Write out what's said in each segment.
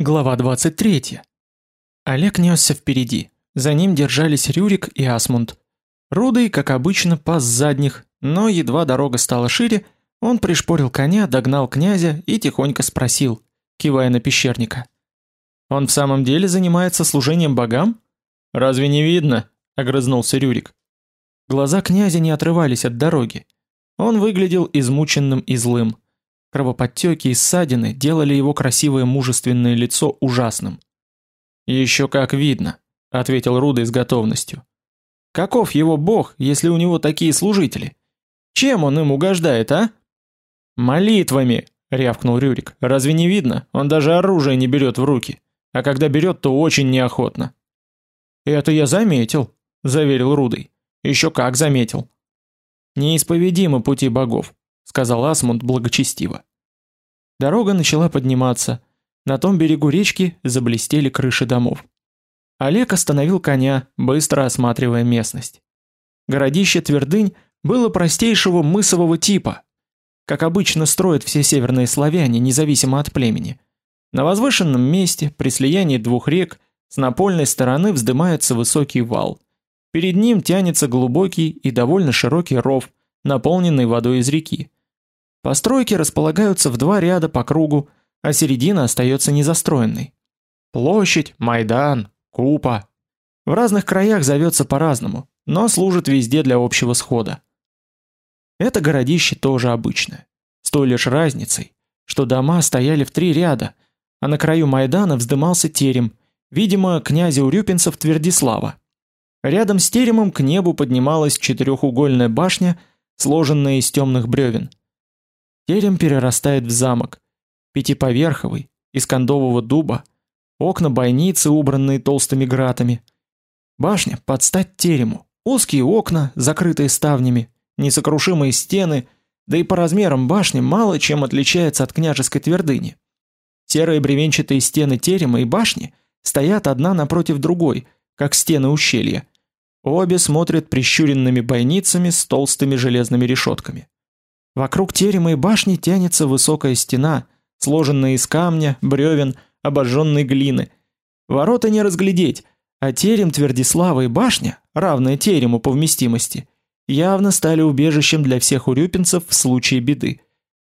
Глава 23. Олег несся впереди. За ним держались Рюрик и Асмунд. Рудый, как обычно, пас задних, но едва дорога стала шире, он пришпорил коня, догнал князя и тихонько спросил, кивая на пещерника: "Он в самом деле занимается служением богам? Разве не видно?" огрызнулся Рюрик. Глаза князя не отрывались от дороги. Он выглядел измученным и злым. Кровоподтеки и ссадины делали его красивое мужественное лицо ужасным. «Еще как видно», — ответил Рудой с готовностью. «Каков его бог, если у него такие служители? Чем он им угождает, а?» «Молитвами», — рявкнул Рюрик. «Разве не видно? Он даже оружие не берет в руки. А когда берет, то очень неохотно». «Это я заметил», — заверил Рудой. «Еще как заметил». «Неисповедимы пути богов сказал Асмунд благочестиво. Дорога начала подниматься. На том берегу речки заблестели крыши домов. Олег остановил коня, быстро осматривая местность. Городище Твердынь было простейшего мысового типа, как обычно строят все северные славяне, независимо от племени. На возвышенном месте, при слиянии двух рек, с напольной стороны вздымается высокий вал. Перед ним тянется глубокий и довольно широкий ров, наполненный водой из реки. Постройки располагаются в два ряда по кругу, а середина остается незастроенной. Площадь, Майдан, Купа. В разных краях зовется по-разному, но служит везде для общего схода. Это городище тоже обычное, с той лишь разницей, что дома стояли в три ряда, а на краю Майдана вздымался терем, видимо, князя Урюпинцев Твердислава. Рядом с теремом к небу поднималась четырехугольная башня, сложенная из темных бревен. Терем перерастает в замок. Пятиповерховый, из кондового дуба, окна бойницы, убранные толстыми гратами. Башня под стать терему. Узкие окна, закрытые ставнями, несокрушимые стены, да и по размерам башня мало чем отличается от княжеской твердыни. Серые бревенчатые стены терема и башни стоят одна напротив другой, как стены ущелья. Обе смотрят прищуренными бойницами с толстыми железными решетками. Вокруг терема и башни тянется высокая стена, сложенная из камня, бревен, обожженной глины. Ворота не разглядеть, а терем Твердислава и башня, равная терему по вместимости, явно стали убежищем для всех урюпинцев в случае беды.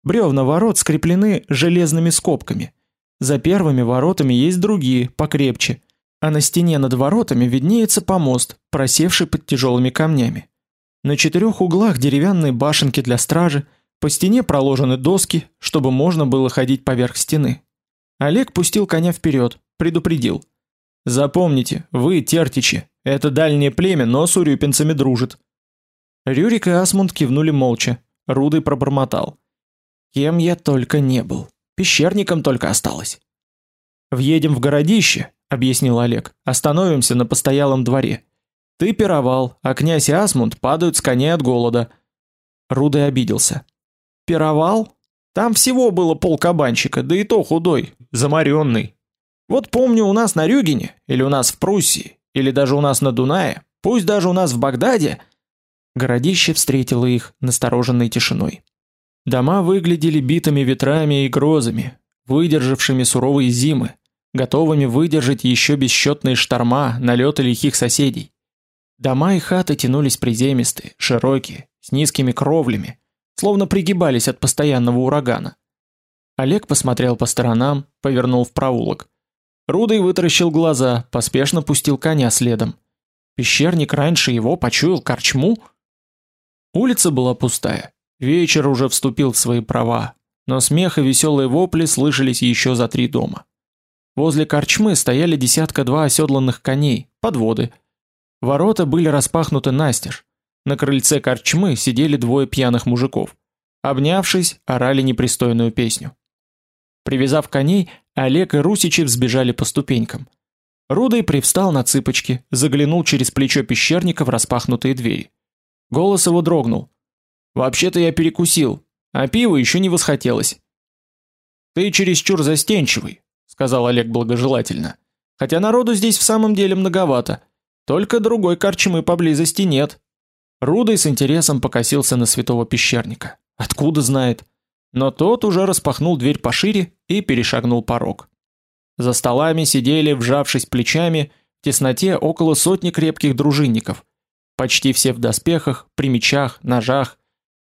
Бревна ворот скреплены железными скобками. За первыми воротами есть другие, покрепче, а на стене над воротами виднеется помост, просевший под тяжелыми камнями. На четырех углах деревянные башенки для стражи, по стене проложены доски, чтобы можно было ходить поверх стены. Олег пустил коня вперед, предупредил: "Запомните, вы тертичи. Это дальнее племя, но с урюпинцами дружит". Рюрик и Асмунд кивнули молча. Рудый пробормотал: "Кем я только не был. Пещерником только осталось". "Въедем в городище", объяснил Олег. "Остановимся на постоялом дворе. Ты пировал, а князь и Асмунд падают с коней от голода". Рудый обиделся. Пировал? Там всего было пол кабанчика, да и то худой, замаренный. Вот помню у нас на Рюгене, или у нас в Пруссии, или даже у нас на Дунае, пусть даже у нас в Багдаде, городище встретило их настороженной тишиной. Дома выглядели битыми ветрами и грозами, выдержавшими суровые зимы, готовыми выдержать еще бесчетные шторма, налеты лихих соседей. Дома и хаты тянулись приземистые, широкие, с низкими кровлями, словно пригибались от постоянного урагана. Олег посмотрел по сторонам, повернул в проулок. Рудый вытаращил глаза, поспешно пустил коня следом. Пещерник раньше его почуял корчму. Улица была пустая. Вечер уже вступил в свои права, но смех и веселые вопли слышались еще за три дома. Возле корчмы стояли десятка-два оседланных коней, подводы. Ворота были распахнуты настежь. На крыльце корчмы сидели двое пьяных мужиков. Обнявшись, орали непристойную песню. Привязав коней, Олег и Русичи взбежали по ступенькам. Рудой привстал на цыпочки, заглянул через плечо пещерника в распахнутые двери. Голос его дрогнул. «Вообще-то я перекусил, а пиво еще не восхотелось». «Ты чересчур застенчивый», — сказал Олег благожелательно. «Хотя народу здесь в самом деле многовато. Только другой корчмы поблизости нет». Рудой с интересом покосился на святого пещерника. Откуда знает? Но тот уже распахнул дверь пошире и перешагнул порог. За столами сидели, вжавшись плечами, в тесноте около сотни крепких дружинников. Почти все в доспехах, при мечах, ножах.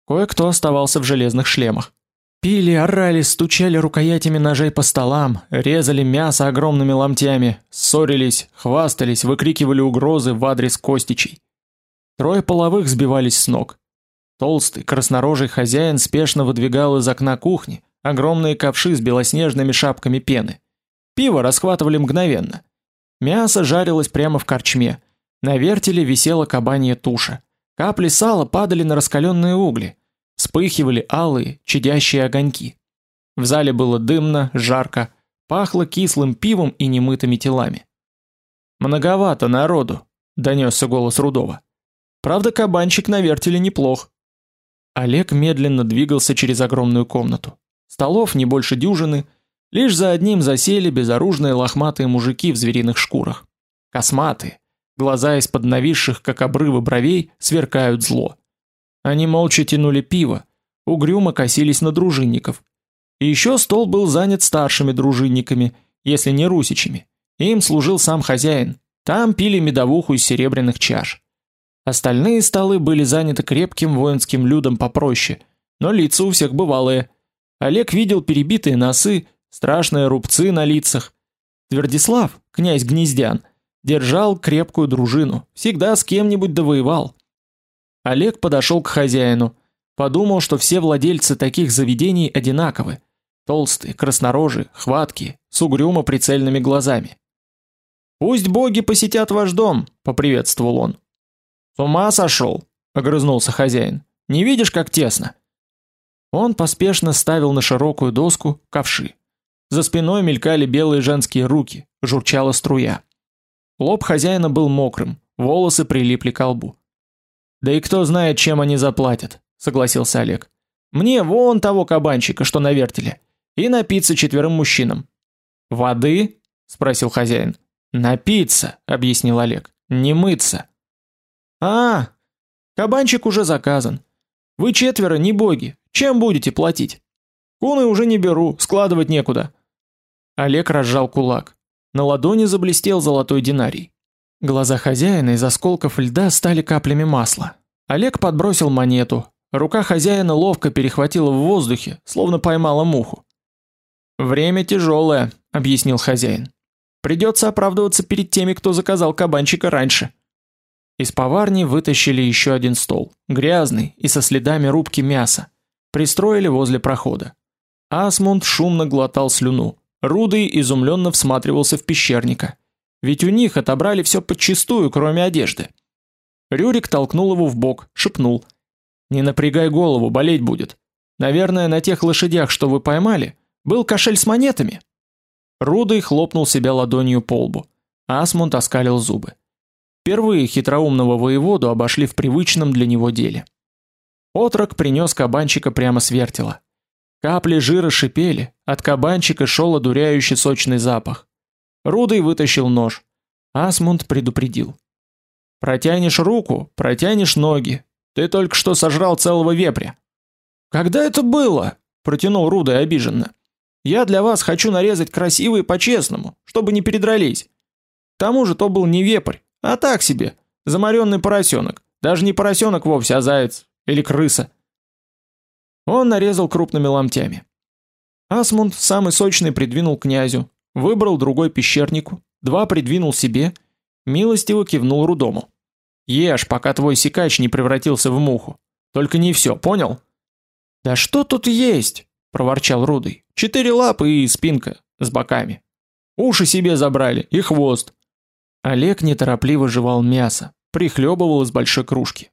Кое-кто оставался в железных шлемах. Пили, орали, стучали рукоятями ножей по столам, резали мясо огромными ломтями, ссорились, хвастались, выкрикивали угрозы в адрес Костичей. Трое половых сбивались с ног. Толстый, краснорожий хозяин спешно выдвигал из окна кухни огромные ковши с белоснежными шапками пены. Пиво расхватывали мгновенно. Мясо жарилось прямо в корчме. На вертеле висела кабанья туша. Капли сала падали на раскаленные угли. Вспыхивали алые, чадящие огоньки. В зале было дымно, жарко, пахло кислым пивом и немытыми телами. Многовато народу, донесся голос Рудова. Правда, кабанчик на вертеле неплох. Олег медленно двигался через огромную комнату. Столов не больше дюжины, Лишь за одним засели безоружные лохматые мужики в звериных шкурах. Косматые, глаза из-под нависших, как обрывы бровей, сверкают зло. Они молча тянули пиво, угрюмо косились на дружинников. И еще стол был занят старшими дружинниками, если не русичами. Им служил сам хозяин. Там пили медовуху из серебряных чаш. Остальные столы были заняты крепким воинским людом попроще, но лица у всех бывалые. Олег видел перебитые носы, страшные рубцы на лицах. Твердислав, князь Гнездян, держал крепкую дружину, всегда с кем-нибудь довоевал. Олег подошел к хозяину, подумал, что все владельцы таких заведений одинаковы: толстые, краснорожие, хваткие, с угрюмо прицельными глазами. Пусть боги посетят ваш дом, поприветствовал он. С ума сошел, огрызнулся хозяин. Не видишь, как тесно? Он поспешно ставил на широкую доску ковши. За спиной мелькали белые женские руки, журчала струя. Лоб хозяина был мокрым, волосы прилипли к лбу. Да и кто знает, чем они заплатят, согласился Олег. Мне вон того кабанчика, что на вертеле, и напиться четверым мужчинам. Воды? спросил хозяин. Напиться, объяснил Олег. Не мыться. А, кабанчик уже заказан. Вы четверо не боги. Чем будете платить? Куны уже не беру, складывать некуда. Олег разжал кулак. На ладони заблестел золотой динарий. Глаза хозяина из осколков льда стали каплями масла. Олег подбросил монету. Рука хозяина ловко перехватила в воздухе, словно поймала муху. Время тяжелое, объяснил хозяин. Придется оправдываться перед теми, кто заказал кабанчика раньше. Из поварни вытащили еще один стол, грязный и со следами рубки мяса. Пристроили возле прохода. Асмунд шумно глотал слюну. Рудый изумленно всматривался в пещерника. Ведь у них отобрали все подчистую, кроме одежды. Рюрик толкнул его в бок, шепнул: "Не напрягай голову, болеть будет. Наверное, на тех лошадях, что вы поймали, был кошель с монетами". Рудый хлопнул себя ладонью по лбу. Асмунд оскалил зубы. Впервые хитроумного воеводу обошли в привычном для него деле. Отрок принес кабанчика прямо с вертела. Капли жира шипели, от кабанчика шел одуряющий сочный запах. Рудый вытащил нож. Асмунд предупредил: "Протянешь руку, протянешь ноги. Ты только что сожрал целого вепря". "Когда это было?" протянул Рудый обиженно. "Я для вас хочу нарезать красиво и по-честному, чтобы не передрались. К тому же то был не вепрь, а так себе, заморенный поросенок. Даже не поросенок вовсе, а заяц или крыса. Он нарезал крупными ломтями. Асмунд самый сочный придвинул князю, выбрал другой пещернику, два придвинул себе, милостиво кивнул Рудому. Ешь, пока твой сикач не превратился в муху. Только не все, понял? Да что тут есть? проворчал Рудый. Четыре лапы и спинка с боками. Уши себе забрали и хвост. Олег неторопливо жевал мясо, прихлебывал из большой кружки.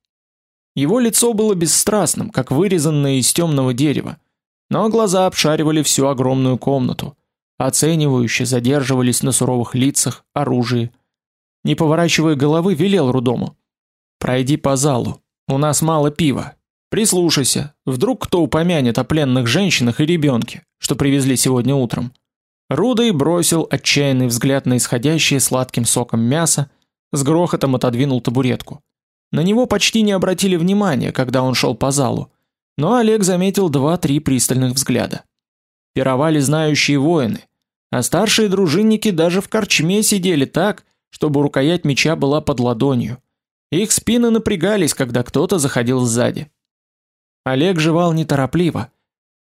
Его лицо было бесстрастным, как вырезанное из темного дерева, но глаза обшаривали всю огромную комнату, оценивающе задерживались на суровых лицах, оружии. Не поворачивая головы, велел Рудому: "Пройди по залу. У нас мало пива. Прислушайся, вдруг кто упомянет о пленных женщинах и ребенке, что привезли сегодня утром". Рудой бросил отчаянный взгляд на исходящее сладким соком мясо, с грохотом отодвинул табуретку. На него почти не обратили внимания, когда он шел по залу, но Олег заметил два-три пристальных взгляда. Пировали знающие воины. А старшие дружинники даже в корчме сидели так, чтобы рукоять меча была под ладонью. Их спины напрягались, когда кто-то заходил сзади. Олег жевал неторопливо.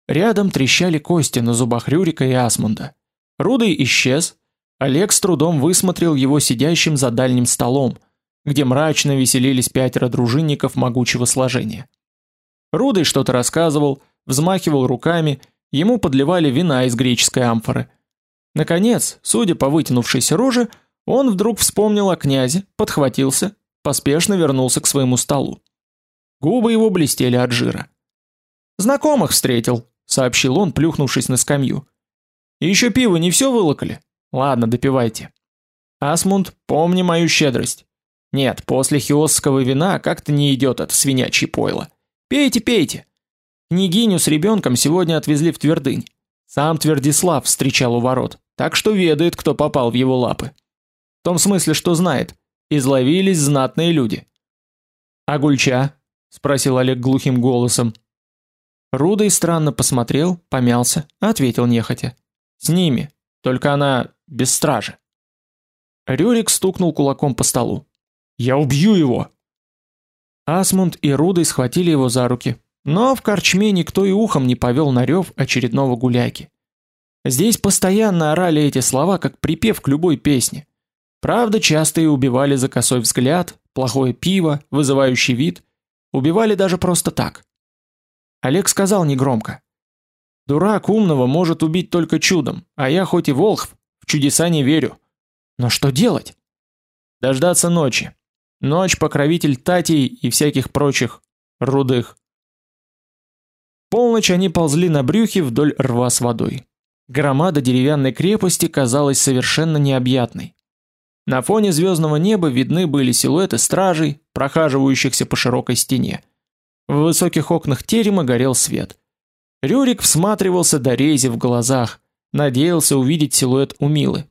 Рядом трещали кости на зубах Рюрика и Асмунда. Рудый исчез. Олег с трудом высмотрел его сидящим за дальним столом, где мрачно веселились пятеро дружинников могучего сложения. Рудый что-то рассказывал, взмахивал руками, ему подливали вина из греческой амфоры. Наконец, судя по вытянувшейся роже, он вдруг вспомнил о князе, подхватился, поспешно вернулся к своему столу. Губы его блестели от жира. «Знакомых встретил», — сообщил он, плюхнувшись на скамью. «И еще пиво не все вылокали? Ладно, допивайте. Асмунд, помни мою щедрость. Нет, после хиосского вина как-то не идет это свинячье пойло. Пейте, пейте. Княгиню с ребенком сегодня отвезли в Твердынь. Сам Твердислав встречал у ворот, так что ведает, кто попал в его лапы. В том смысле, что знает. Изловились знатные люди. А Гульча? спросил Олег глухим голосом. Рудой странно посмотрел, помялся, ответил нехотя: "С ними, только она без стражи". Рюрик стукнул кулаком по столу. "Я убью его". Асмунд и Рудой схватили его за руки, но в корчме никто и ухом не повел на рев очередного гуляки. Здесь постоянно орали эти слова, как припев к любой песне. Правда, часто и убивали за косой взгляд, плохое пиво, вызывающий вид, убивали даже просто так. Олег сказал негромко: "Дурак умного может убить только чудом, а я хоть и волхв, в чудеса не верю. Но что делать? Дождаться ночи. Ночь покровитель Татей и всяких прочих рудых. Полночь они ползли на брюхе вдоль рва с водой. Громада деревянной крепости казалась совершенно необъятной. На фоне звездного неба видны были силуэты стражей, прохаживающихся по широкой стене. В высоких окнах терема горел свет. Рюрик всматривался до рези в глазах, надеялся увидеть силуэт Умилы.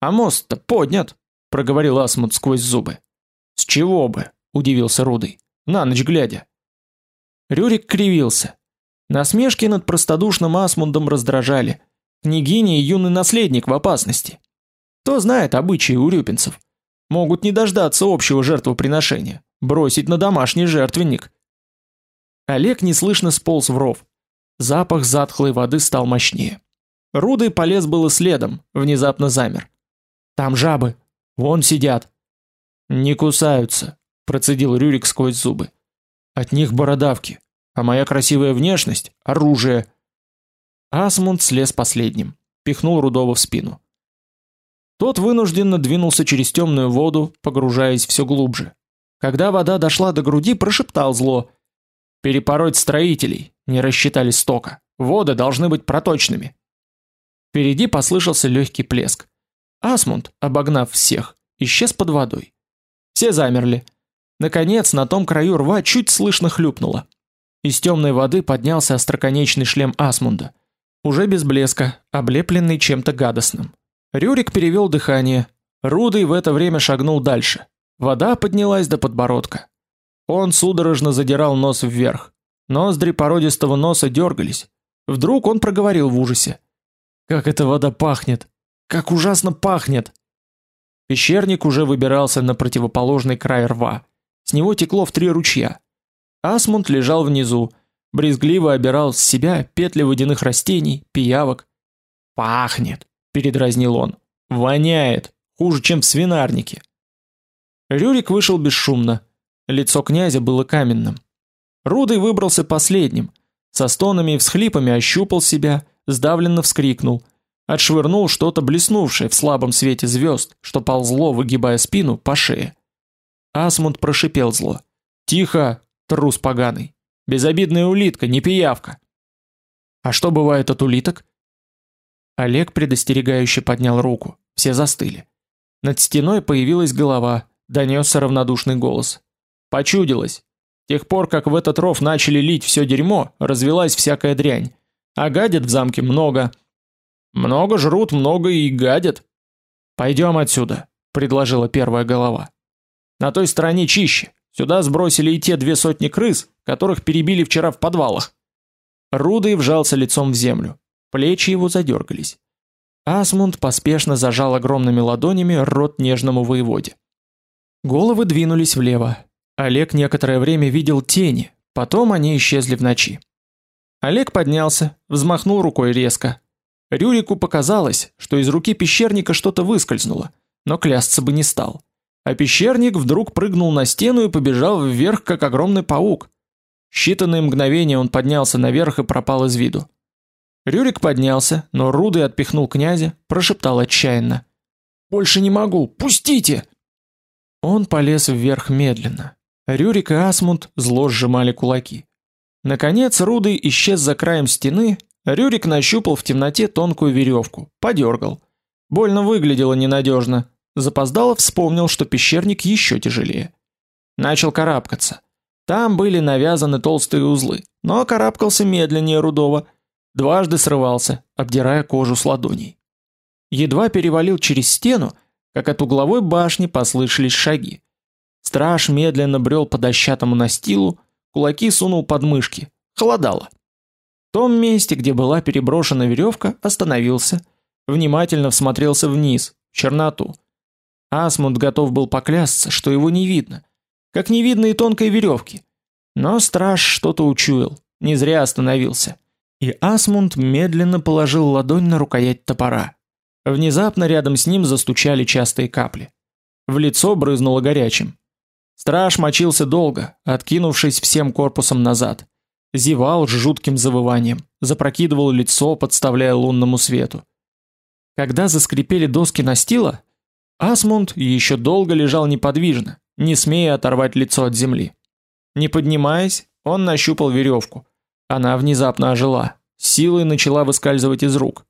А мост-то поднят, проговорил Асмунд сквозь зубы. С чего бы? удивился Рудый. На ночь глядя. Рюрик кривился. Насмешки над простодушным Асмундом раздражали. Княгиня и юный наследник в опасности. Кто знает обычаи урюпинцев? Могут не дождаться общего жертвоприношения, бросить на домашний жертвенник. Олег неслышно сполз в ров. Запах затхлой воды стал мощнее. Рудый полез было следом, внезапно замер. Там жабы, вон сидят. Не кусаются, процедил Рюрик сквозь зубы. От них бородавки, а моя красивая внешность оружие. Асмунд слез последним, пихнул Рудова в спину. Тот вынужденно двинулся через темную воду, погружаясь все глубже. Когда вода дошла до груди, прошептал зло: "Перепороть строителей, не рассчитали стока. Воды должны быть проточными". Впереди послышался легкий плеск. Асмунд, обогнав всех, исчез под водой. Все замерли. Наконец, на том краю рва чуть слышно хлюпнуло. Из темной воды поднялся остроконечный шлем Асмунда, уже без блеска, облепленный чем-то гадостным. Рюрик перевел дыхание. Рудый в это время шагнул дальше. Вода поднялась до подбородка. Он судорожно задирал нос вверх. Ноздри породистого носа дергались. Вдруг он проговорил в ужасе: "Как эта вода пахнет! Как ужасно пахнет!" Пещерник уже выбирался на противоположный край рва. С него текло в три ручья. Асмунд лежал внизу, брезгливо обирал с себя петли водяных растений, пиявок. "Пахнет", передразнил он. "Воняет, хуже, чем в свинарнике". Рюрик вышел бесшумно. Лицо князя было каменным. Рудый выбрался последним, со стонами и всхлипами ощупал себя, сдавленно вскрикнул, отшвырнул что-то блеснувшее в слабом свете звезд, что ползло, выгибая спину по шее. Асмунд прошипел зло: "Тихо, трус поганый. Безобидная улитка, не пиявка". А что бывает от улиток? Олег предостерегающе поднял руку. Все застыли. Над стеной появилась голова, донесся равнодушный голос. Почудилось. Тех пор, как в этот ров начали лить все дерьмо, развелась всякая дрянь. А гадят в замке много. Много жрут, много и гадят. Пойдем отсюда, предложила первая голова. На той стороне чище. Сюда сбросили и те две сотни крыс, которых перебили вчера в подвалах. Рудый вжался лицом в землю. Плечи его задергались. Асмунд поспешно зажал огромными ладонями рот нежному воеводе. Головы двинулись влево. Олег некоторое время видел тени, потом они исчезли в ночи. Олег поднялся, взмахнул рукой резко. Рюрику показалось, что из руки пещерника что-то выскользнуло, но клясться бы не стал. А пещерник вдруг прыгнул на стену и побежал вверх, как огромный паук. Считанные мгновения он поднялся наверх и пропал из виду. Рюрик поднялся, но Рудый отпихнул князя, прошептал отчаянно: "Больше не могу, пустите!" Он полез вверх медленно. Рюрик и Асмунд зло сжимали кулаки. Наконец Рудый исчез за краем стены, Рюрик нащупал в темноте тонкую веревку, подергал. Больно выглядело ненадежно. Запоздало вспомнил, что пещерник еще тяжелее. Начал карабкаться. Там были навязаны толстые узлы, но карабкался медленнее Рудова, дважды срывался, обдирая кожу с ладоней. Едва перевалил через стену, как от угловой башни послышались шаги. Страж медленно брел по дощатому настилу, кулаки сунул под мышки. Холодало. В том месте, где была переброшена веревка, остановился, внимательно всмотрелся вниз, в черноту. Асмунд готов был поклясться, что его не видно, как не видно и тонкой веревки. Но страж что-то учуял, не зря остановился и Асмунд медленно положил ладонь на рукоять топора. Внезапно рядом с ним застучали частые капли. В лицо брызнуло горячим. Страж мочился долго, откинувшись всем корпусом назад. Зевал с жутким завыванием, запрокидывал лицо, подставляя лунному свету. Когда заскрипели доски настила, Асмунд еще долго лежал неподвижно, не смея оторвать лицо от земли. Не поднимаясь, он нащупал веревку, она внезапно ожила, силой начала выскальзывать из рук.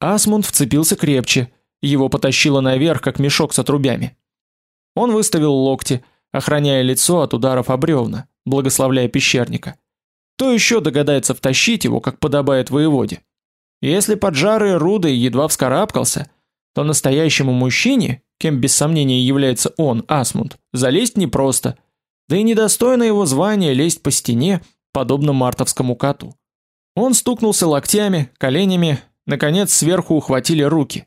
Асмунд вцепился крепче, его потащило наверх, как мешок с отрубями. Он выставил локти, охраняя лицо от ударов об бревна, благословляя пещерника. Кто еще догадается втащить его, как подобает воеводе? Если поджарый Рудой едва вскарабкался, то настоящему мужчине, кем без сомнения является он, Асмунд, залезть непросто. Да и недостойно его звания лезть по стене, подобно мартовскому коту. Он стукнулся локтями, коленями, наконец сверху ухватили руки.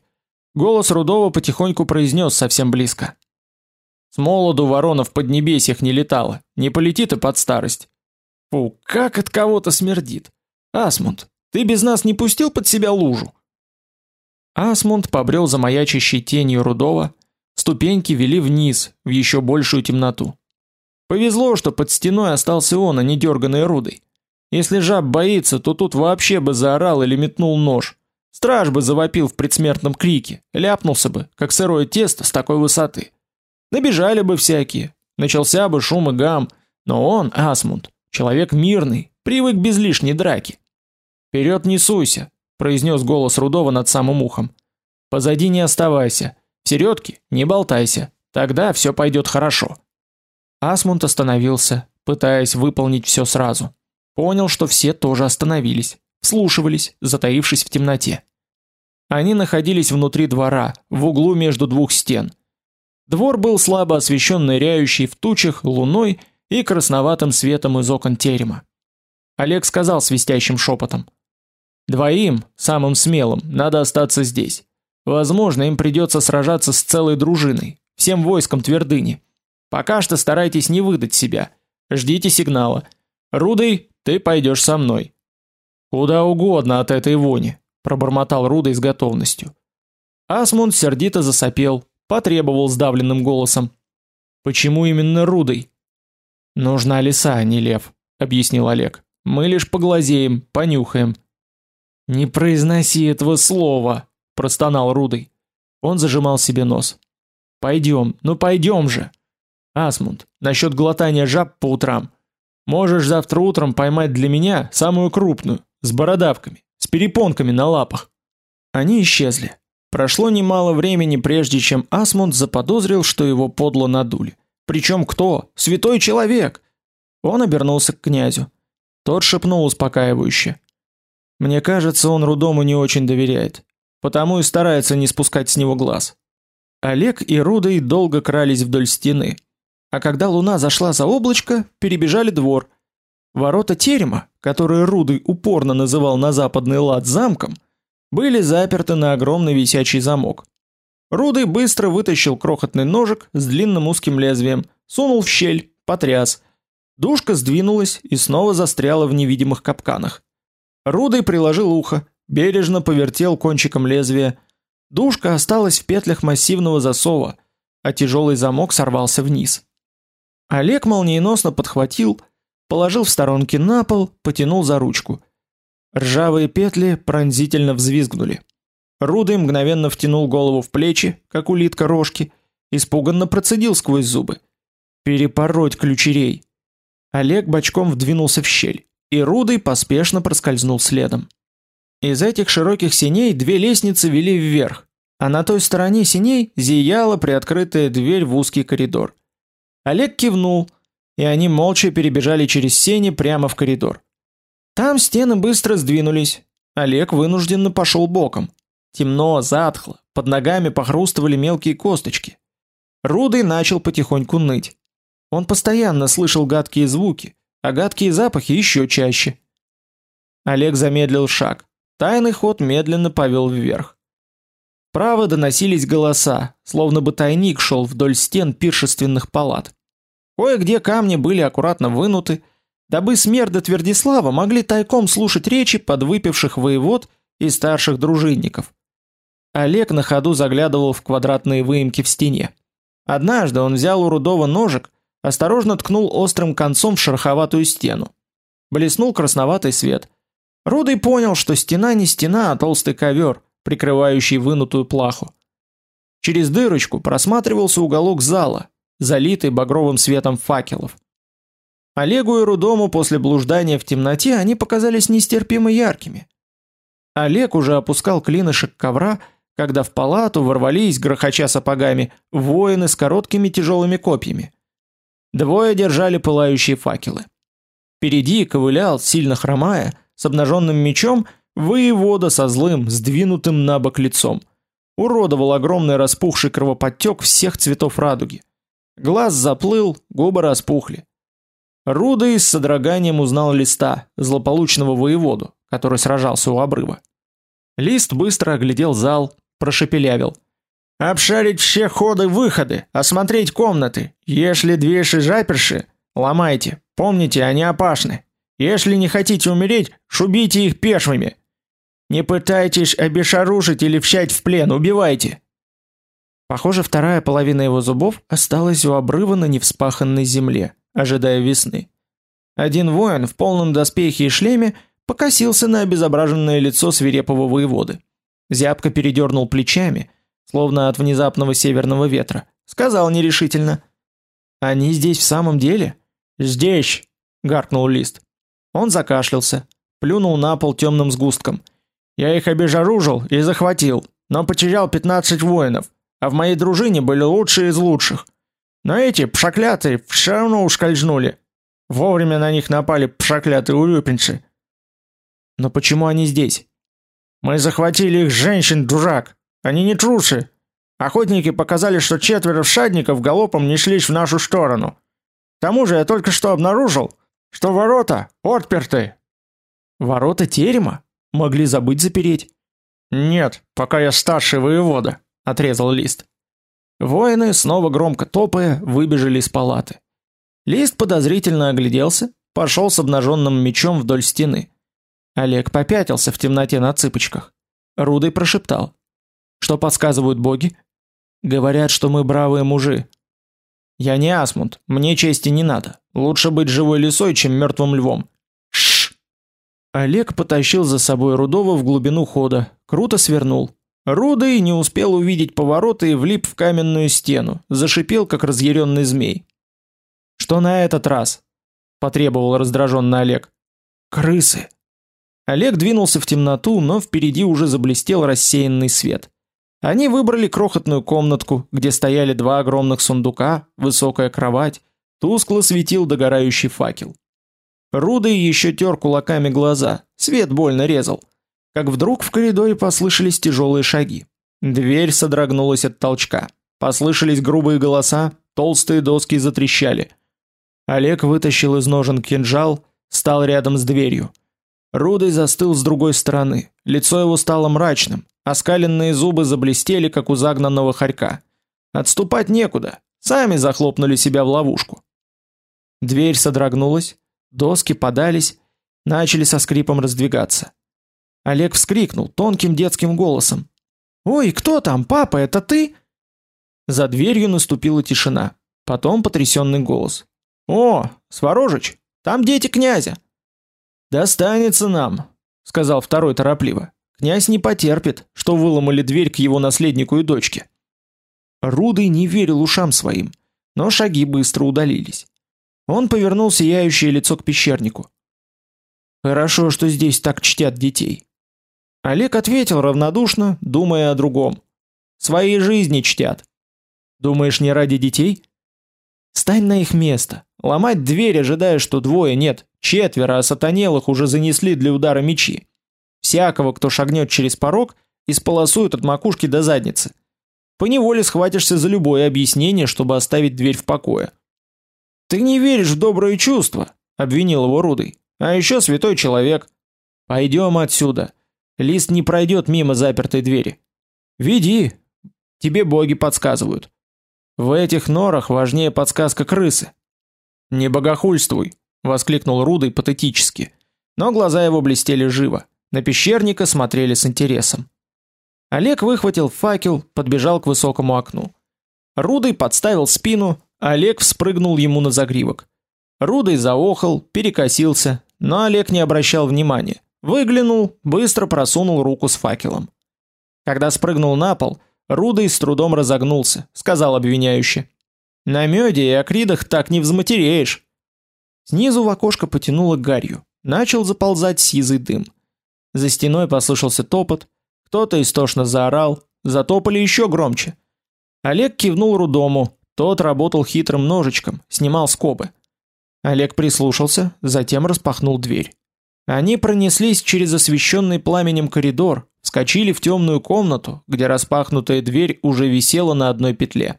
Голос Рудова потихоньку произнес совсем близко: "С молоду ворона в поднебесьях не летала, не полетит и под старость. Фу, как от кого-то смердит. Асмунд, ты без нас не пустил под себя лужу?" Асмунд побрел за маячащей тенью Рудова, ступеньки вели вниз, в еще большую темноту. Повезло, что под стеной остался он, а не дерганый рудой. Если жаб боится, то тут вообще бы заорал или метнул нож. Страж бы завопил в предсмертном крике, ляпнулся бы, как сырое тесто с такой высоты. Набежали бы всякие, начался бы шум и гам, но он, Асмунд, человек мирный, привык без лишней драки. «Вперед не суйся», — произнес голос Рудова над самым ухом. «Позади не оставайся, в середке не болтайся, тогда все пойдет хорошо». Асмунд остановился, пытаясь выполнить все сразу. Понял, что все тоже остановились, слушались, затаившись в темноте. Они находились внутри двора, в углу между двух стен. Двор был слабо освещен ныряющей в тучах луной и красноватым светом из окон терема. Олег сказал свистящим шепотом: "Двоим, самым смелым, надо остаться здесь. Возможно, им придется сражаться с целой дружиной, всем войском твердыни. Пока что старайтесь не выдать себя. Ждите сигнала. Рудой, ты пойдешь со мной. Куда угодно от этой вони, пробормотал Рудой с готовностью. Асмунд сердито засопел, потребовал сдавленным голосом: "Почему именно Рудой?" "Нужна лиса, а не лев", объяснил Олег. "Мы лишь поглазеем, понюхаем". "Не произноси этого слова", простонал Рудой. Он зажимал себе нос. Пойдем, ну пойдем же. Асмунд, насчет глотания жаб по утрам. Можешь завтра утром поймать для меня самую крупную, с бородавками, с перепонками на лапах. Они исчезли. Прошло немало времени, прежде чем Асмунд заподозрил, что его подло надули. Причем кто? Святой человек. Он обернулся к князю. Тот шепнул успокаивающе: "Мне кажется, он Рудому не очень доверяет, потому и старается не спускать с него глаз". Олег и Рудой долго крались вдоль стены, а когда луна зашла за облачко, перебежали двор. Ворота терема, которые Рудый упорно называл на западный лад замком, были заперты на огромный висячий замок. Рудый быстро вытащил крохотный ножик с длинным узким лезвием, сунул в щель, потряс. Душка сдвинулась и снова застряла в невидимых капканах. Рудый приложил ухо, бережно повертел кончиком лезвия. Душка осталась в петлях массивного засова, а тяжелый замок сорвался вниз. Олег молниеносно подхватил, положил в сторонке на пол, потянул за ручку. Ржавые петли пронзительно взвизгнули. Рудый мгновенно втянул голову в плечи, как улитка рожки, испуганно процедил сквозь зубы: "Перепороть ключерей". Олег бочком вдвинулся в щель, и Рудый поспешно проскользнул следом. Из этих широких синей две лестницы вели вверх, а на той стороне синей зияла приоткрытая дверь в узкий коридор. Олег кивнул, и они молча перебежали через сени прямо в коридор. Там стены быстро сдвинулись. Олег вынужденно пошел боком. Темно, затхло, под ногами похрустывали мелкие косточки. Рудый начал потихоньку ныть. Он постоянно слышал гадкие звуки, а гадкие запахи еще чаще. Олег замедлил шаг. Тайный ход медленно повел вверх. Право доносились голоса, словно бы тайник шел вдоль стен пиршественных палат. Кое-где камни были аккуратно вынуты, дабы смерды Твердислава могли тайком слушать речи подвыпивших воевод и старших дружинников. Олег на ходу заглядывал в квадратные выемки в стене. Однажды он взял у Рудова ножик, осторожно ткнул острым концом в шероховатую стену. Блеснул красноватый свет. Рудый понял, что стена не стена, а толстый ковер, прикрывающий вынутую плаху. Через дырочку просматривался уголок зала, залитый багровым светом факелов. Олегу и Рудому после блуждания в темноте они показались нестерпимо яркими. Олег уже опускал клинышек ковра, когда в палату ворвались, грохоча сапогами, воины с короткими тяжелыми копьями. Двое держали пылающие факелы. Впереди ковылял, сильно хромая, с обнаженным мечом, воевода со злым, сдвинутым на бок лицом. Уродовал огромный распухший кровоподтек всех цветов радуги. Глаз заплыл, губы распухли. Рудый с содроганием узнал Листа, злополучного воеводу, который сражался у обрыва. Лист быстро оглядел зал, прошепелявил: "Обшарить все ходы-выходы, осмотреть комнаты. Если двеши заперши, ломайте. Помните, они опасны. Если не хотите умереть, шубите их пешвами. Не пытайтесь обешарушить или взять в плен, убивайте". Похоже, вторая половина его зубов осталась у обрыва на невспаханной земле, ожидая весны. Один воин в полном доспехе и шлеме покосился на обезображенное лицо свирепого воеводы. Зябко передернул плечами, словно от внезапного северного ветра. Сказал нерешительно: "Они здесь в самом деле?" "Здесь", гаркнул Лист. Он закашлялся, плюнул на пол темным сгустком. "Я их обезоружил и захватил, но потерял 15 воинов а в моей дружине были лучшие из лучших. Но эти пшаклятые все равно ускользнули. Вовремя на них напали пшаклятые урюпинцы. Но почему они здесь? Мы захватили их женщин, дурак. Они не трусы. Охотники показали, что четверо всадников галопом неслись в нашу сторону. К тому же я только что обнаружил, что ворота отперты. Ворота терема могли забыть запереть. Нет, пока я старший воевода отрезал Лист. Воины снова громко топая выбежали из палаты. Лист подозрительно огляделся, пошел с обнаженным мечом вдоль стены. Олег попятился в темноте на цыпочках. Рудый прошептал: "Что подсказывают боги? Говорят, что мы бравые мужи. Я не Асмунд, мне чести не надо. Лучше быть живой лисой, чем мертвым львом". Шш. Олег потащил за собой Рудова в глубину хода, круто свернул. Рудый не успел увидеть поворота и влип в каменную стену, зашипел как разъяренный змей. Что на этот раз? потребовал раздраженный Олег. Крысы. Олег двинулся в темноту, но впереди уже заблестел рассеянный свет. Они выбрали крохотную комнатку, где стояли два огромных сундука, высокая кровать, тускло светил догорающий факел. Рудый еще тер кулаками глаза, свет больно резал как вдруг в коридоре послышались тяжелые шаги. Дверь содрогнулась от толчка. Послышались грубые голоса, толстые доски затрещали. Олег вытащил из ножен кинжал, стал рядом с дверью. Рудой застыл с другой стороны, лицо его стало мрачным, оскаленные зубы заблестели, как у загнанного хорька. Отступать некуда, сами захлопнули себя в ловушку. Дверь содрогнулась, доски подались, начали со скрипом раздвигаться. Олег вскрикнул тонким детским голосом: "Ой, кто там, папа, это ты?" За дверью наступила тишина. Потом потрясенный голос: "О, Сворожич, там дети князя". "Достанется нам", сказал второй торопливо. "Князь не потерпит, что выломали дверь к его наследнику и дочке". Рудый не верил ушам своим, но шаги быстро удалились. Он повернул сияющее лицо к пещернику. Хорошо, что здесь так чтят детей. Олег ответил равнодушно, думая о другом. Своей жизни чтят. Думаешь, не ради детей? Стань на их место. Ломать дверь, ожидая, что двое, нет, четверо осатанелых уже занесли для удара мечи. Всякого, кто шагнет через порог, исполосуют от макушки до задницы. По неволе схватишься за любое объяснение, чтобы оставить дверь в покое. Ты не веришь в добрые чувства, обвинил его Рудый. А еще святой человек. Пойдем отсюда. Лист не пройдет мимо запертой двери. Веди. Тебе боги подсказывают. В этих норах важнее подсказка крысы. Не богохульствуй, воскликнул Рудый патетически, но глаза его блестели живо. На пещерника смотрели с интересом. Олег выхватил факел, подбежал к высокому окну. Рудый подставил спину, Олег вспрыгнул ему на загривок. Рудый заохал, перекосился, но Олег не обращал внимания. Выглянул, быстро просунул руку с факелом. Когда спрыгнул на пол, Рудый с трудом разогнулся, сказал обвиняюще: "На меде и акридах так не взматереешь". Снизу в окошко потянуло гарью. Начал заползать сизый дым. За стеной послышался топот, кто-то истошно заорал, затопали еще громче. Олег кивнул Рудому, тот работал хитрым ножичком, снимал скобы. Олег прислушался, затем распахнул дверь. Они пронеслись через освещенный пламенем коридор, вскочили в темную комнату, где распахнутая дверь уже висела на одной петле.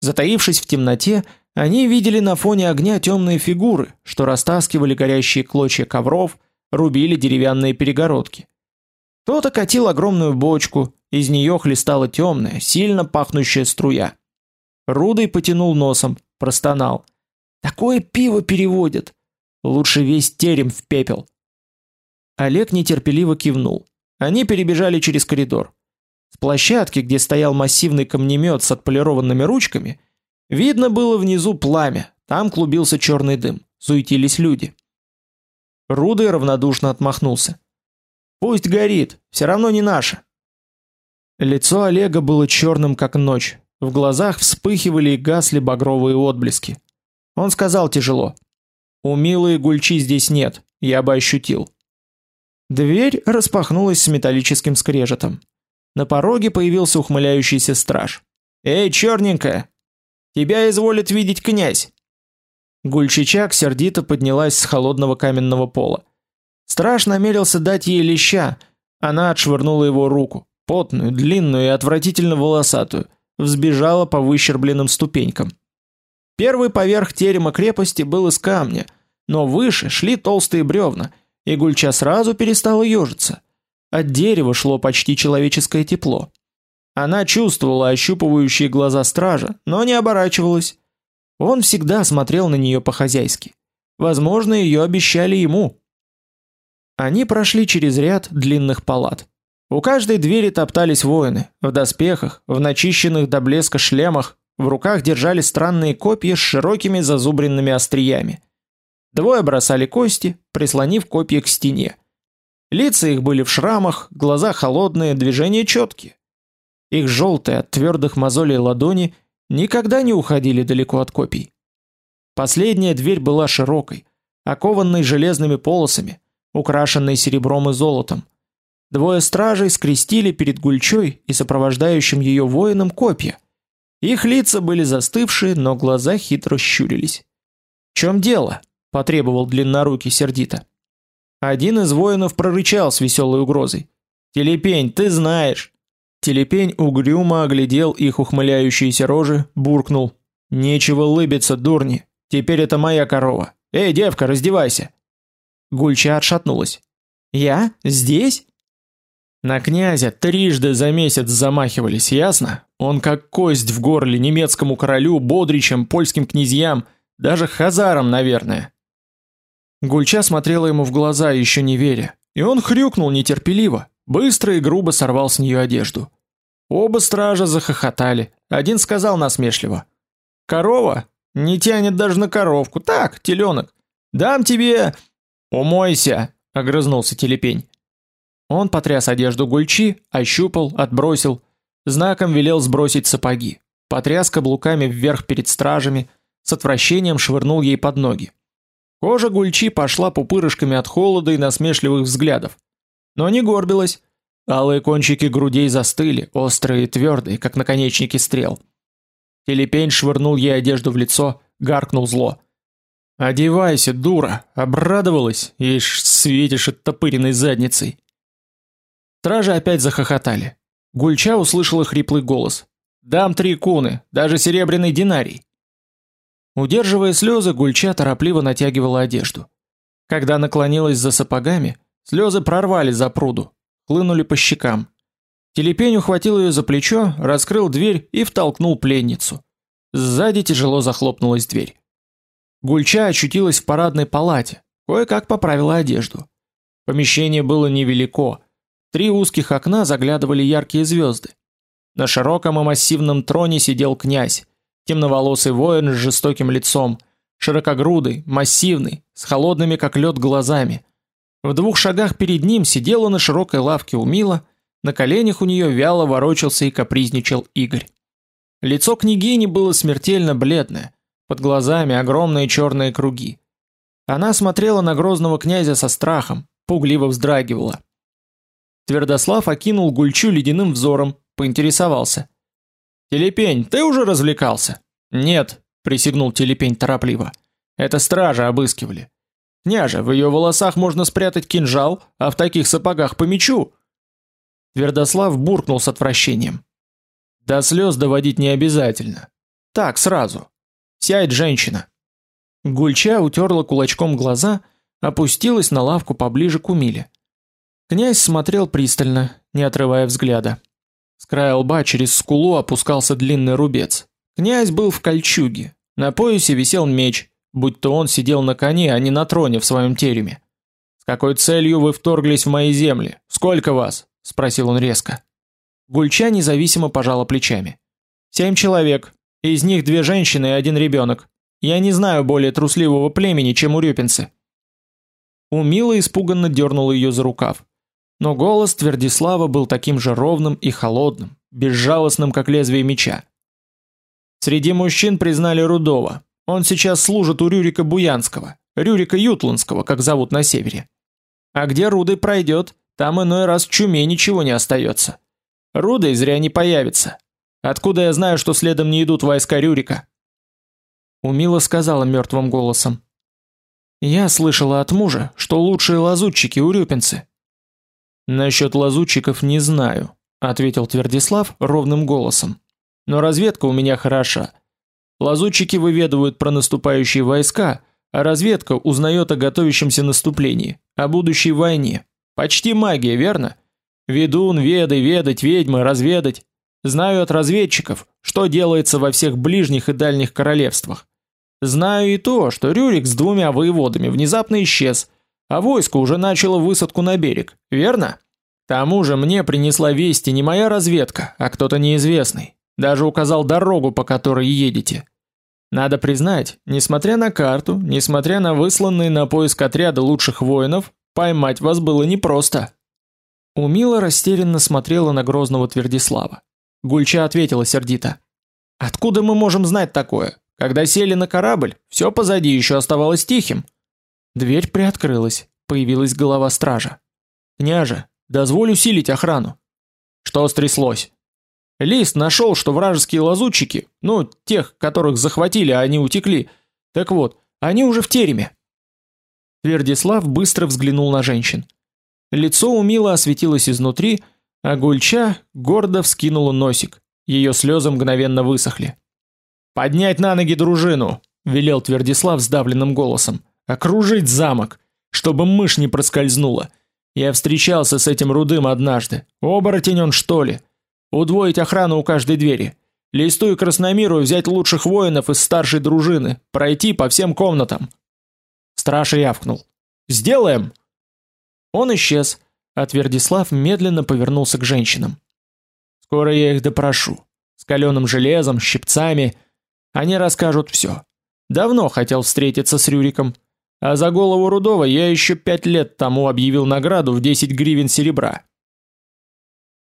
Затаившись в темноте, они видели на фоне огня темные фигуры, что растаскивали горящие клочья ковров, рубили деревянные перегородки. Кто-то катил огромную бочку, из нее хлестала темная, сильно пахнущая струя. Рудый потянул носом, простонал: "Такое пиво переводят. Лучше весь терем в пепел". Олег нетерпеливо кивнул. Они перебежали через коридор. С площадки, где стоял массивный камнемет с отполированными ручками, видно было внизу пламя. Там клубился черный дым. Суетились люди. Рудый равнодушно отмахнулся. Пусть горит, все равно не наше. Лицо Олега было черным, как ночь. В глазах вспыхивали и гасли багровые отблески. Он сказал тяжело: "У милой Гульчи здесь нет, я бы ощутил". Дверь распахнулась с металлическим скрежетом. На пороге появился ухмыляющийся страж. "Эй, черненькая, тебя изволит видеть князь". Гульчичак сердито поднялась с холодного каменного пола. Страж намерился дать ей леща, она отшвырнула его руку, потную, длинную и отвратительно волосатую, взбежала по выщербленным ступенькам. Первый поверх терема крепости был из камня, но выше шли толстые бревна, и Гульча сразу перестала ежиться. От дерева шло почти человеческое тепло. Она чувствовала ощупывающие глаза стража, но не оборачивалась. Он всегда смотрел на нее по-хозяйски. Возможно, ее обещали ему. Они прошли через ряд длинных палат. У каждой двери топтались воины, в доспехах, в начищенных до блеска шлемах, в руках держали странные копья с широкими зазубренными остриями. Двое бросали кости, прислонив копья к стене. Лица их были в шрамах, глаза холодные, движения четкие. Их желтые от твердых мозолей ладони никогда не уходили далеко от копий. Последняя дверь была широкой, окованной железными полосами, украшенный серебром и золотом. Двое стражей скрестили перед Гульчой и сопровождающим ее воином копья. Их лица были застывшие, но глаза хитро щурились. "В чем дело?" потребовал длиннорукий сердито. Один из воинов прорычал с веселой угрозой: "Телепень, ты знаешь". Телепень угрюмо оглядел их ухмыляющиеся рожи, буркнул: "Нечего лыбиться, дурни. Теперь это моя корова. Эй, девка, раздевайся". Гульча отшатнулась. "Я? Здесь?" На князя трижды за месяц замахивались, ясно? Он как кость в горле немецкому королю, бодричам, польским князьям, даже хазарам, наверное. Гульча смотрела ему в глаза, еще не веря, и он хрюкнул нетерпеливо, быстро и грубо сорвал с нее одежду. Оба стража захохотали. Один сказал насмешливо: "Корова не тянет даже на коровку, так, теленок. Дам тебе, умойся", огрызнулся Телепень. Он потряс одежду Гульчи, ощупал, отбросил, знаком велел сбросить сапоги. Потряс каблуками вверх перед стражами, с отвращением швырнул ей под ноги. Кожа Гульчи пошла пупырышками от холода и насмешливых взглядов, но не горбилась. Алые кончики грудей застыли, острые и твердые, как наконечники стрел. Телепень швырнул ей одежду в лицо, гаркнул зло: "Одевайся, дура, обрадовалась, ишь, светишь оттопыренной задницей". Стражи опять захохотали. Гульча услышала хриплый голос. «Дам три куны, даже серебряный динарий». Удерживая слезы, Гульча торопливо натягивала одежду. Когда наклонилась за сапогами, слезы прорвали за пруду, хлынули по щекам. Телепень ухватил ее за плечо, раскрыл дверь и втолкнул пленницу. Сзади тяжело захлопнулась дверь. Гульча очутилась в парадной палате, кое-как поправила одежду. Помещение было невелико, Три узких окна заглядывали яркие звезды. На широком и массивном троне сидел князь, темноволосый воин с жестоким лицом, широкогрудый, массивный, с холодными как лед глазами. В двух шагах перед ним сидела на широкой лавке Умила, на коленях у нее вяло ворочался и капризничал Игорь. Лицо княгини было смертельно бледное, под глазами огромные черные круги. Она смотрела на грозного князя со страхом, пугливо вздрагивала. Твердослав окинул Гульчу ледяным взором, поинтересовался: "Телепень, ты уже развлекался?" "Нет", присягнул Телепень торопливо. "Это стражи обыскивали. Княже, в ее волосах можно спрятать кинжал, а в таких сапогах по мечу". Твердослав буркнул с отвращением: "До слез доводить не обязательно. Так сразу. Сядь, женщина". Гульча утерла кулачком глаза, опустилась на лавку поближе к Умиле. Князь смотрел пристально, не отрывая взгляда. С края лба через скулу опускался длинный рубец. Князь был в кольчуге. На поясе висел меч, будь то он сидел на коне, а не на троне в своем тереме. С какой целью вы вторглись в мои земли? Сколько вас? спросил он резко. Гульча независимо пожала плечами. Семь человек, из них две женщины и один ребенок. Я не знаю более трусливого племени, чем урюпинцы. Умила испуганно дернула ее за рукав. Но голос Твердислава был таким же ровным и холодным, безжалостным, как лезвие меча. Среди мужчин признали Рудова. Он сейчас служит у Рюрика Буянского, Рюрика Ютландского, как зовут на севере. А где Руды пройдет, там иной раз чуме ничего не остается. Рудой зря не появится. Откуда я знаю, что следом не идут войска Рюрика? Умила сказала мертвым голосом: "Я слышала от мужа, что лучшие лазутчики урюпинцы. Насчет лазутчиков не знаю, ответил Твердислав ровным голосом. Но разведка у меня хороша. Лазутчики выведывают про наступающие войска, а разведка узнает о готовящемся наступлении, о будущей войне. Почти магия, верно? Ведун, веды, ведать, ведьмы, разведать. Знаю от разведчиков, что делается во всех ближних и дальних королевствах. Знаю и то, что Рюрик с двумя воеводами внезапно исчез, а войско уже начало высадку на берег, верно? Тому же мне принесла вести не моя разведка, а кто-то неизвестный. Даже указал дорогу, по которой едете. Надо признать, несмотря на карту, несмотря на высланные на поиск отряда лучших воинов, поймать вас было непросто. Умила растерянно смотрела на грозного Твердислава. Гульча ответила сердито: "Откуда мы можем знать такое? Когда сели на корабль, все позади еще оставалось тихим. Дверь приоткрылась, появилась голова стража. "Княже, дозволь усилить охрану". "Что стряслось?" Лист нашел, что вражеские лазутчики, ну, тех, которых захватили, а они утекли. Так вот, они уже в тереме. Твердислав быстро взглянул на женщин. Лицо у Милы осветилось изнутри, а Гульча гордо вскинула носик. Ее слезы мгновенно высохли. Поднять на ноги дружину, велел Твердислав сдавленным голосом окружить замок, чтобы мышь не проскользнула. Я встречался с этим рудым однажды. Оборотень он, что ли? Удвоить охрану у каждой двери. Листу и Красномиру взять лучших воинов из старшей дружины, пройти по всем комнатам. Страж явкнул. Сделаем. Он исчез, а Твердислав медленно повернулся к женщинам. Скоро я их допрошу. С каленым железом, щипцами. Они расскажут все. Давно хотел встретиться с Рюриком. А за голову Рудова я еще пять лет тому объявил награду в 10 гривен серебра.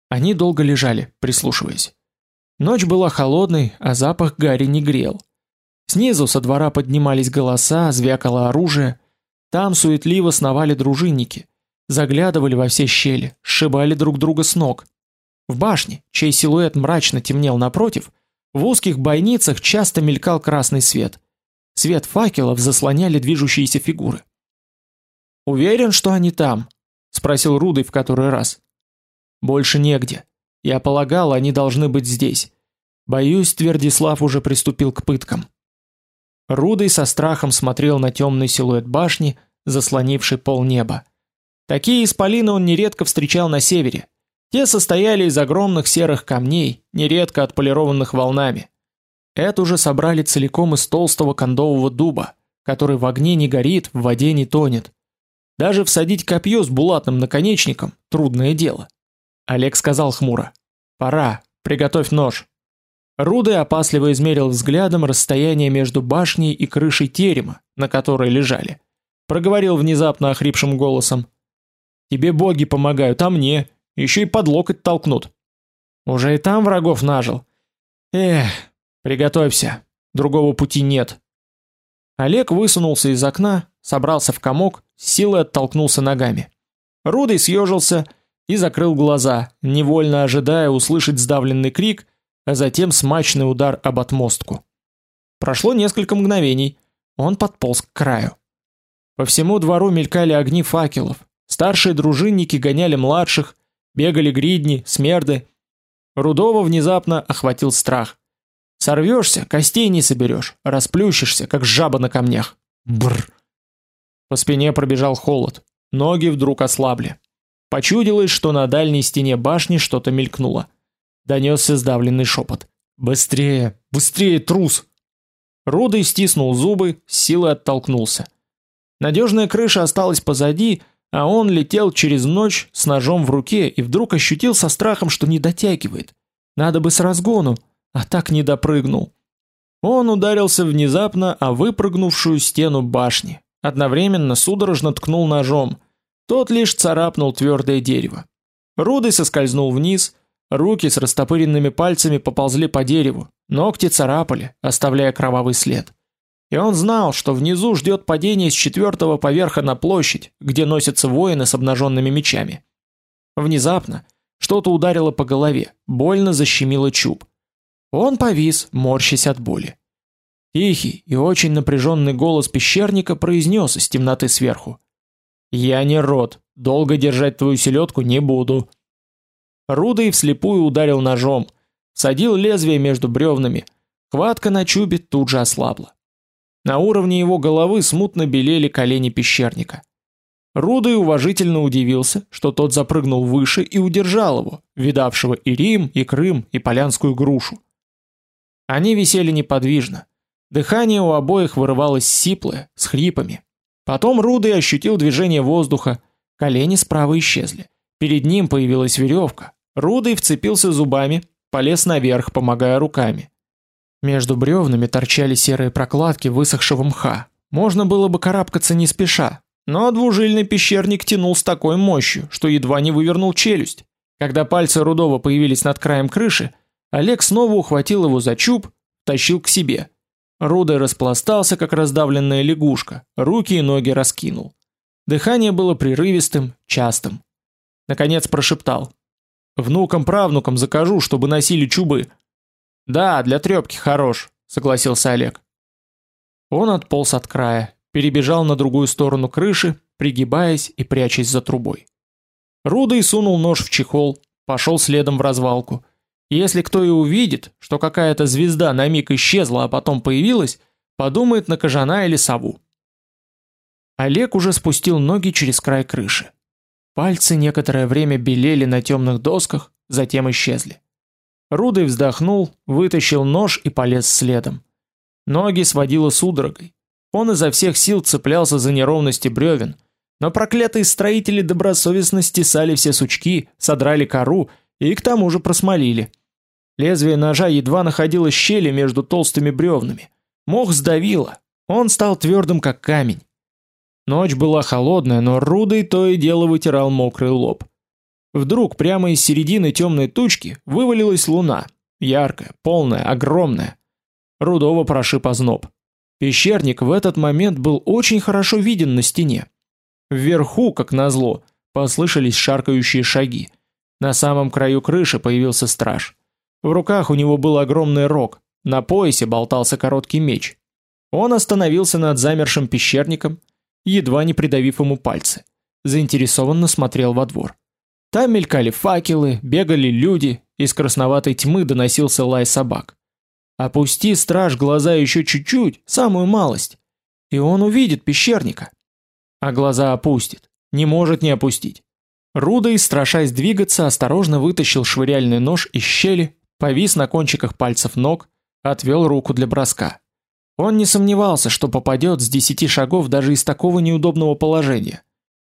Они долго лежали, прислушиваясь. Ночь была холодной, а запах гари не грел. Снизу со двора поднимались голоса, звякало оружие. Там суетливо сновали дружинники, заглядывали во все щели, сшибали друг друга с ног. В башне, чей силуэт мрачно темнел напротив, в узких бойницах часто мелькал красный свет. Свет факелов заслоняли движущиеся фигуры. Уверен, что они там, спросил Рудый в который раз. Больше негде. Я полагал, они должны быть здесь. Боюсь, Твердислав уже приступил к пыткам. Рудый со страхом смотрел на темный силуэт башни, заслонивший полнеба. Такие исполины он нередко встречал на севере. Те состояли из огромных серых камней, нередко отполированных волнами. Эту же собрали целиком из толстого кондового дуба, который в огне не горит, в воде не тонет. Даже всадить копье с булатным наконечником трудное дело. Олег сказал хмуро: "Пора, приготовь нож". Рудый опасливо измерил взглядом расстояние между башней и крышей терема, на которой лежали. Проговорил внезапно охрипшим голосом: "Тебе боги помогают, а мне еще и под локоть толкнут. Уже и там врагов нажил. Эх, Приготовься, другого пути нет. Олег высунулся из окна, собрался в комок, силой оттолкнулся ногами. Рудый съежился и закрыл глаза, невольно ожидая услышать сдавленный крик, а затем смачный удар об отмостку. Прошло несколько мгновений. Он подполз к краю. По всему двору мелькали огни факелов. Старшие дружинники гоняли младших, бегали гридни, смерды. Рудова внезапно охватил страх. Сорвешься, костей не соберешь, расплющишься, как жаба на камнях. Бр. По спине пробежал холод. Ноги вдруг ослабли. Почудилось, что на дальней стене башни что-то мелькнуло. Донесся сдавленный шепот. Быстрее, быстрее, трус. Рудый стиснул зубы, силой оттолкнулся. Надежная крыша осталась позади, а он летел через ночь с ножом в руке и вдруг ощутил со страхом, что не дотягивает. Надо бы с разгону а так не допрыгнул. Он ударился внезапно о выпрыгнувшую стену башни, одновременно судорожно ткнул ножом. Тот лишь царапнул твердое дерево. Рудый соскользнул вниз, руки с растопыренными пальцами поползли по дереву, ногти царапали, оставляя кровавый след. И он знал, что внизу ждет падение с четвертого поверха на площадь, где носятся воины с обнаженными мечами. Внезапно что-то ударило по голове, больно защемило чуб. Он повис, морщась от боли. Тихий и очень напряженный голос пещерника произнес из темноты сверху: "Я не род, долго держать твою селедку не буду". Рудый вслепую ударил ножом, садил лезвие между бревнами. Хватка на чубе тут же ослабла. На уровне его головы смутно белели колени пещерника. Рудый уважительно удивился, что тот запрыгнул выше и удержал его, видавшего и Рим, и Крым, и полянскую грушу. Они висели неподвижно. Дыхание у обоих вырывалось сиплое, с хрипами. Потом Рудый ощутил движение воздуха, колени справа исчезли. Перед ним появилась веревка. Рудый вцепился зубами, полез наверх, помогая руками. Между бревнами торчали серые прокладки высохшего мха. Можно было бы карабкаться не спеша, но двужильный пещерник тянул с такой мощью, что едва не вывернул челюсть. Когда пальцы Рудова появились над краем крыши, Олег снова ухватил его за чуб, тащил к себе. Рудой распластался, как раздавленная лягушка, руки и ноги раскинул. Дыхание было прерывистым, частым. Наконец прошептал: "Внукам-правнукам закажу, чтобы носили чубы". "Да, для трёпки хорош", согласился Олег. Он отполз от края, перебежал на другую сторону крыши, пригибаясь и прячась за трубой. Рудой сунул нож в чехол, пошел следом в развалку. Если кто и увидит, что какая-то звезда на миг исчезла, а потом появилась, подумает на кожана или сову. Олег уже спустил ноги через край крыши. Пальцы некоторое время белели на темных досках, затем исчезли. Рудый вздохнул, вытащил нож и полез следом. Ноги сводило судорогой. Он изо всех сил цеплялся за неровности бревен, но проклятые строители добросовестно стесали все сучки, содрали кору и к тому же просмолили. Лезвие ножа едва находило щели между толстыми бревнами. Мох сдавило. Он стал твердым как камень. Ночь была холодная, но Рудый то и дело вытирал мокрый лоб. Вдруг прямо из середины темной тучки вывалилась луна, яркая, полная, огромная. Рудова прошиб озноб. Пещерник в этот момент был очень хорошо виден на стене. Вверху, как назло, послышались шаркающие шаги. На самом краю крыши появился страж. В руках у него был огромный рог, на поясе болтался короткий меч. Он остановился над замершим пещерником, едва не придавив ему пальцы. Заинтересованно смотрел во двор. Там мелькали факелы, бегали люди, из красноватой тьмы доносился лай собак. Опусти, страж, глаза еще чуть-чуть, самую малость, и он увидит пещерника. А глаза опустит, не может не опустить. Рудой, страшась двигаться, осторожно вытащил швыряльный нож из щели, повис на кончиках пальцев ног, отвел руку для броска. Он не сомневался, что попадет с десяти шагов даже из такого неудобного положения.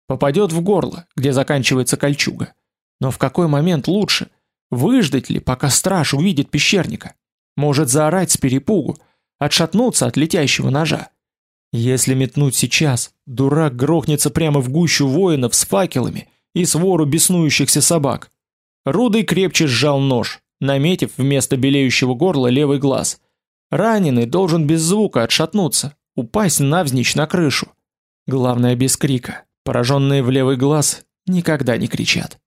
Попадет в горло, где заканчивается кольчуга. Но в какой момент лучше? Выждать ли, пока страж увидит пещерника? Может заорать с перепугу, отшатнуться от летящего ножа. Если метнуть сейчас, дурак грохнется прямо в гущу воинов с факелами и свору беснующихся собак. Рудый крепче сжал нож, наметив вместо белеющего горла левый глаз. Раненый должен без звука отшатнуться, упасть навзничь на крышу. Главное без крика. Пораженные в левый глаз никогда не кричат.